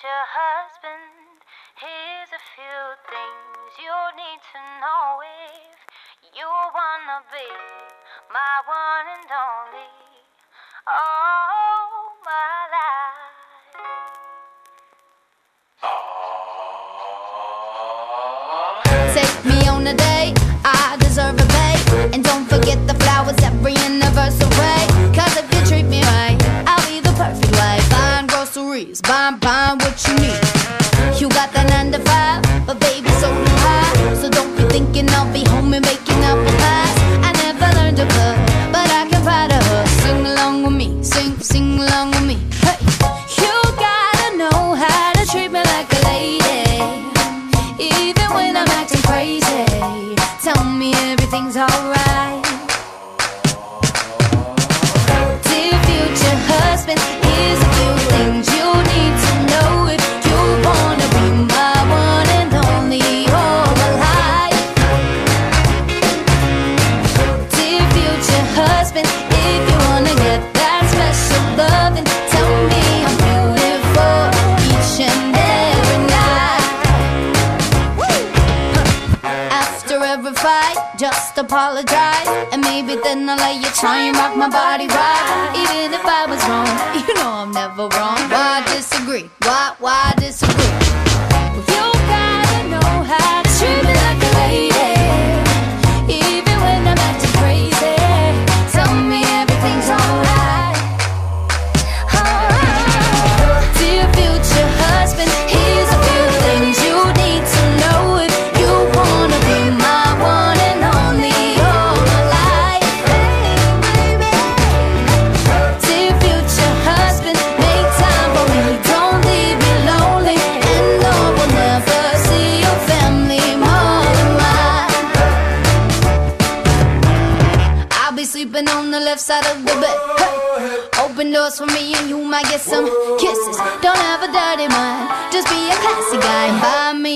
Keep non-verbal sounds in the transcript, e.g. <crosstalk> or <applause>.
future husband, here's a few things you need to know if you wanna be my one and only. All nine to five, but baby, so do I. So don't be thinking I'll be home and making apple pies. I never learned to cook, but I can provide a hook. Sing along with me, sing, sing along with me. Hey, you gotta know how to treat me like a lady. Even when I'm acting crazy, tell me everything's alright. Fight, just apologize. And maybe then I'll let you try and rock my body right. Even if I was wrong, <laughs> you know I'm never wrong. Why on the left side of the bed. Hey. Open doors for me and you might get some kisses. Don't have a dirty mind, just be a classy guy. Buy me